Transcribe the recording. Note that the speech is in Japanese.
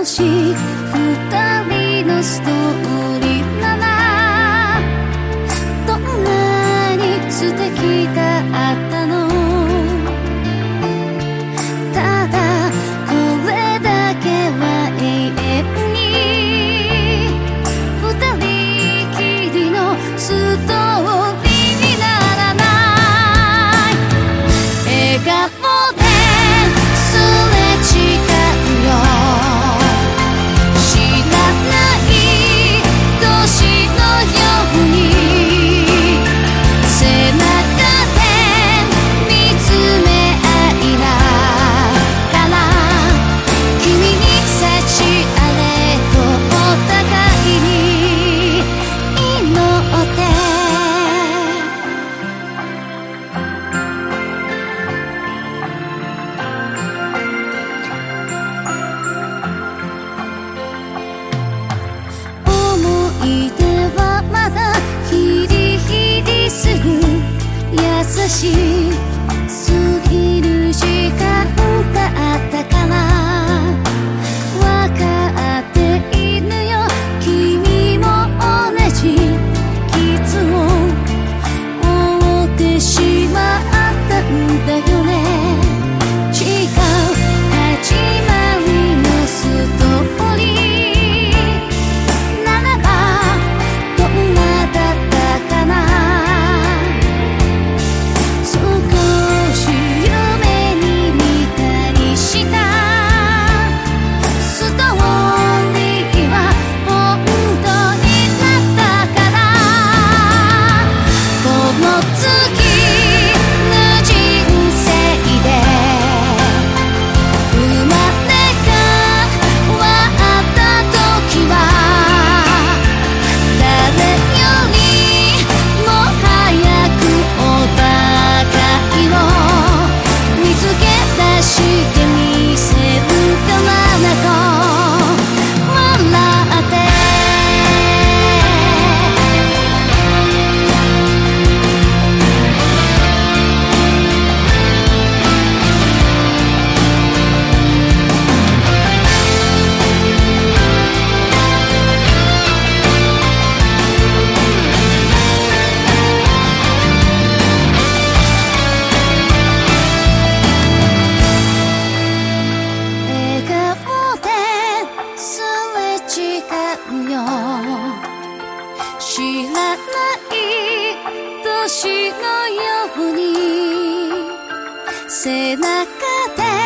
少し二人のストーリーならどんなに素敵だったの？ただこれだけは永遠に二人きりのストーリー。すぐ優しいよ知らない年のように背中で